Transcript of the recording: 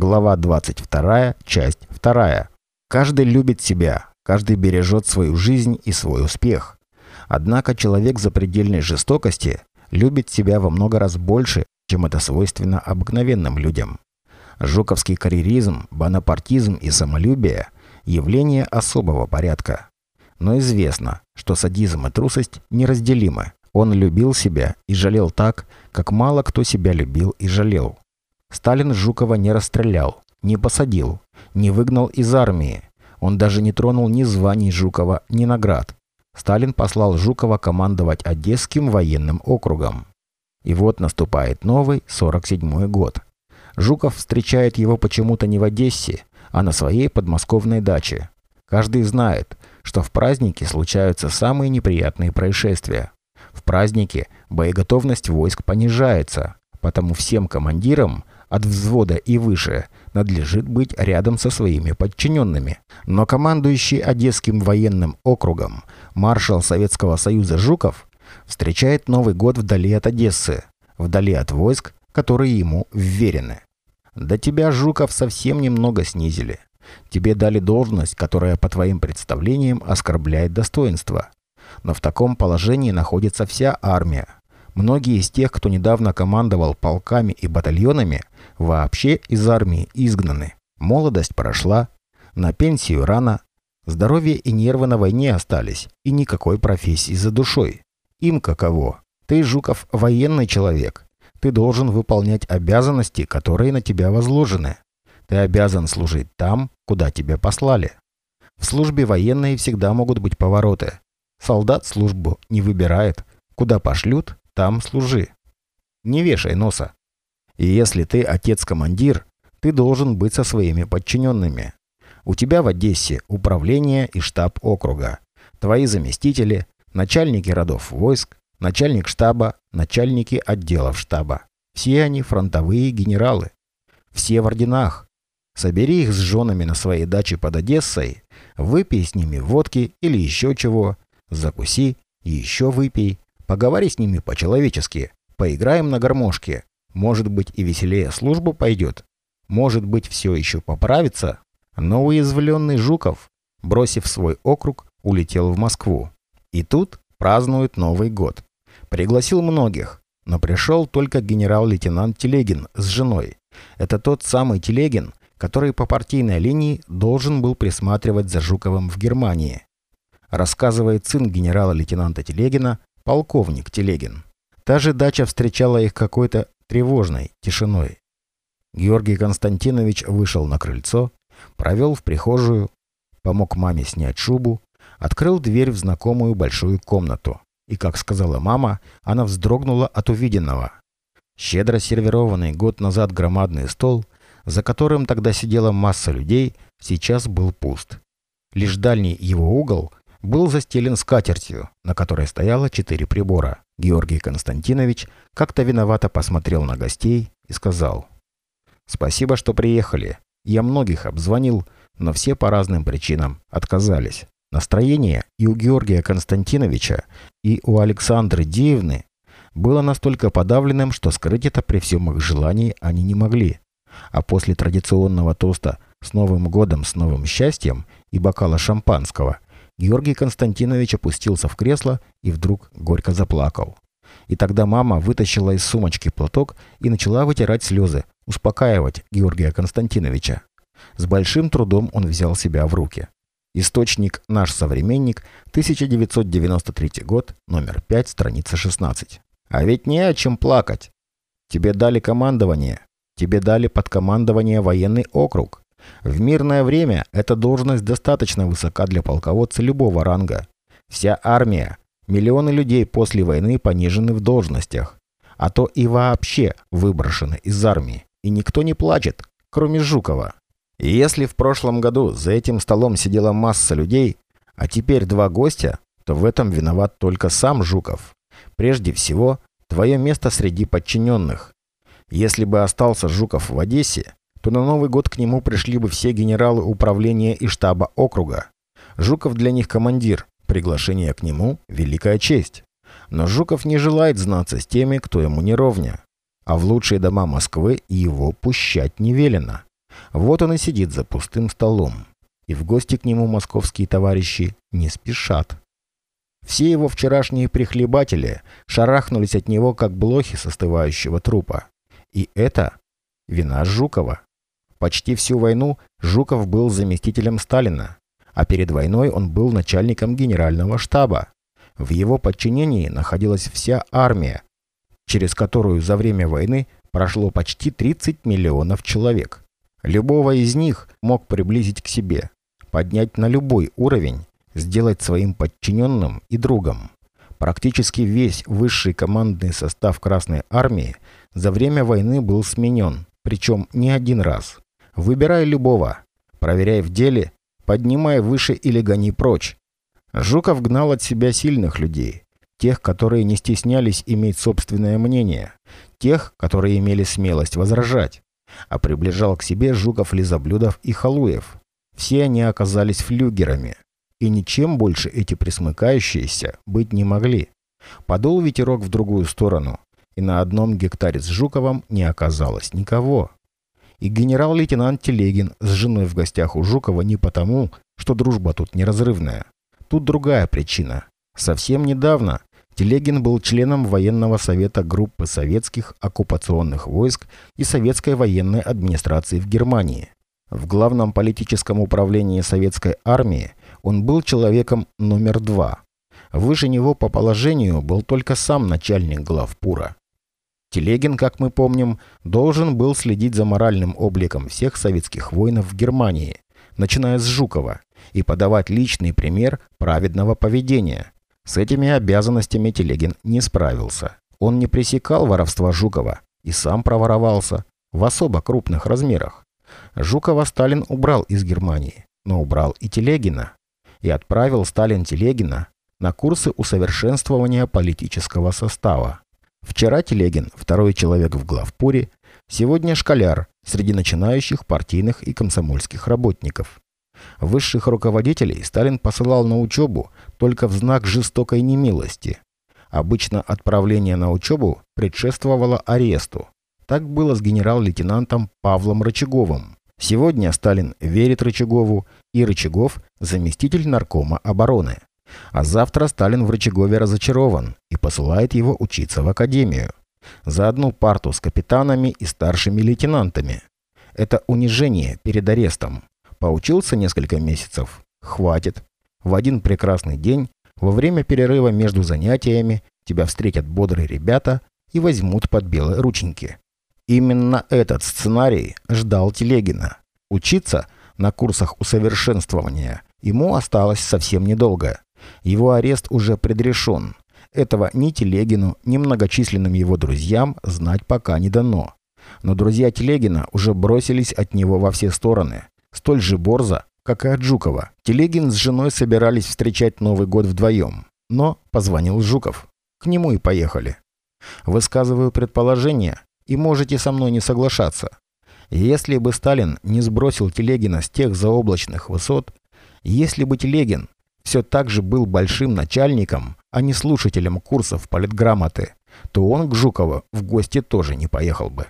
Глава 22, часть 2. Каждый любит себя, каждый бережет свою жизнь и свой успех. Однако человек запредельной жестокости любит себя во много раз больше, чем это свойственно обыкновенным людям. Жуковский карьеризм, бонапартизм и самолюбие – явления особого порядка. Но известно, что садизм и трусость неразделимы. Он любил себя и жалел так, как мало кто себя любил и жалел. Сталин Жукова не расстрелял, не посадил, не выгнал из армии. Он даже не тронул ни званий Жукова, ни наград. Сталин послал Жукова командовать Одесским военным округом. И вот наступает новый, 47-й год. Жуков встречает его почему-то не в Одессе, а на своей подмосковной даче. Каждый знает, что в празднике случаются самые неприятные происшествия. В празднике боеготовность войск понижается, потому всем командирам от взвода и выше надлежит быть рядом со своими подчиненными. Но командующий Одесским военным округом маршал Советского Союза Жуков встречает Новый год вдали от Одессы, вдали от войск, которые ему вверены. До тебя, Жуков, совсем немного снизили. Тебе дали должность, которая, по твоим представлениям, оскорбляет достоинство. Но в таком положении находится вся армия. Многие из тех, кто недавно командовал полками и батальонами, вообще из армии изгнаны. Молодость прошла, на пенсию рано, здоровье и нервы на войне остались, и никакой профессии за душой. Им каково? Ты, Жуков, военный человек. Ты должен выполнять обязанности, которые на тебя возложены. Ты обязан служить там, куда тебя послали. В службе военной всегда могут быть повороты. Солдат службу не выбирает. Куда пошлют, там служи. Не вешай носа. И если ты отец-командир, ты должен быть со своими подчиненными. У тебя в Одессе управление и штаб округа. Твои заместители, начальники родов войск, начальник штаба, начальники отделов штаба. Все они фронтовые генералы. Все в орденах. Собери их с женами на своей даче под Одессой, выпей с ними водки или еще чего, закуси и еще выпей, поговори с ними по-человечески, поиграем на гармошке, может быть, и веселее служба пойдет. Может быть, все еще поправится. Но уязвленный Жуков, бросив свой округ, улетел в Москву. И тут празднует Новый год. Пригласил многих, но пришел только генерал-лейтенант Телегин с женой. Это тот самый Телегин, который по партийной линии должен был присматривать за Жуковым в Германии. Рассказывает сын генерала-лейтенанта Телегина, полковник Телегин. Та же дача встречала их какой-то тревожной тишиной. Георгий Константинович вышел на крыльцо, провел в прихожую, помог маме снять шубу, открыл дверь в знакомую большую комнату. И, как сказала мама, она вздрогнула от увиденного. Щедро сервированный год назад громадный стол, за которым тогда сидела масса людей, сейчас был пуст. Лишь дальний его угол был застелен скатертью, на которой стояло четыре прибора. Георгий Константинович как-то виновато посмотрел на гостей и сказал «Спасибо, что приехали. Я многих обзвонил, но все по разным причинам отказались. Настроение и у Георгия Константиновича, и у Александры Деевны было настолько подавленным, что скрыть это при всем их желании они не могли. А после традиционного тоста «С Новым годом, с новым счастьем» и бокала шампанского – Георгий Константинович опустился в кресло и вдруг горько заплакал. И тогда мама вытащила из сумочки платок и начала вытирать слезы, успокаивать Георгия Константиновича. С большим трудом он взял себя в руки. Источник «Наш современник», 1993 год, номер 5, страница 16. А ведь не о чем плакать. Тебе дали командование. Тебе дали под командование военный округ. В мирное время эта должность достаточно высока для полководца любого ранга. Вся армия, миллионы людей после войны понижены в должностях, а то и вообще выброшены из армии. И никто не плачет, кроме Жукова. И если в прошлом году за этим столом сидела масса людей, а теперь два гостя, то в этом виноват только сам Жуков. Прежде всего, твое место среди подчиненных. Если бы остался Жуков в Одессе, то на Новый год к нему пришли бы все генералы управления и штаба округа. Жуков для них командир, приглашение к нему – великая честь. Но Жуков не желает знаться с теми, кто ему не ровня. А в лучшие дома Москвы его пущать не велено. Вот он и сидит за пустым столом. И в гости к нему московские товарищи не спешат. Все его вчерашние прихлебатели шарахнулись от него, как блохи с остывающего трупа. И это вина Жукова. Почти всю войну Жуков был заместителем Сталина, а перед войной он был начальником генерального штаба. В его подчинении находилась вся армия, через которую за время войны прошло почти 30 миллионов человек. Любого из них мог приблизить к себе, поднять на любой уровень, сделать своим подчиненным и другом. Практически весь высший командный состав Красной Армии за время войны был сменен, причем не один раз. Выбирай любого, проверяй в деле, поднимай выше или гони прочь. Жуков гнал от себя сильных людей, тех, которые не стеснялись иметь собственное мнение, тех, которые имели смелость возражать, а приближал к себе Жуков, Лизоблюдов и Халуев. Все они оказались флюгерами, и ничем больше эти присмыкающиеся быть не могли. Подул ветерок в другую сторону, и на одном гектаре с Жуковым не оказалось никого. И генерал-лейтенант Телегин с женой в гостях у Жукова не потому, что дружба тут неразрывная. Тут другая причина. Совсем недавно Телегин был членом военного совета группы советских оккупационных войск и советской военной администрации в Германии. В главном политическом управлении советской армии он был человеком номер два. Выше него по положению был только сам начальник главпура. Телегин, как мы помним, должен был следить за моральным обликом всех советских воинов в Германии, начиная с Жукова, и подавать личный пример праведного поведения. С этими обязанностями Телегин не справился. Он не пресекал воровства Жукова и сам проворовался в особо крупных размерах. Жукова Сталин убрал из Германии, но убрал и Телегина. И отправил Сталин Телегина на курсы усовершенствования политического состава. Вчера Телегин, второй человек в главпуре, сегодня школяр среди начинающих партийных и комсомольских работников. Высших руководителей Сталин посылал на учебу только в знак жестокой немилости. Обычно отправление на учебу предшествовало аресту. Так было с генерал-лейтенантом Павлом Рычаговым. Сегодня Сталин верит Рычагову, и Рычагов – заместитель наркома обороны. А завтра Сталин в Рычагове разочарован и посылает его учиться в академию. За одну парту с капитанами и старшими лейтенантами. Это унижение перед арестом. Поучился несколько месяцев? Хватит. В один прекрасный день, во время перерыва между занятиями, тебя встретят бодрые ребята и возьмут под белые рученьки. Именно этот сценарий ждал Телегина. Учиться на курсах усовершенствования ему осталось совсем недолго. Его арест уже предрешен. Этого ни Телегину, ни многочисленным его друзьям знать пока не дано. Но друзья Телегина уже бросились от него во все стороны столь же борзо, как и от Жукова. Телегин с женой собирались встречать Новый год вдвоем. Но позвонил Жуков. К нему и поехали. Высказываю предположение, и можете со мной не соглашаться. Если бы Сталин не сбросил Телегина с тех заоблачных высот, если бы Телегин все так же был большим начальником, а не слушателем курсов политграмоты, то он к Жукову в гости тоже не поехал бы.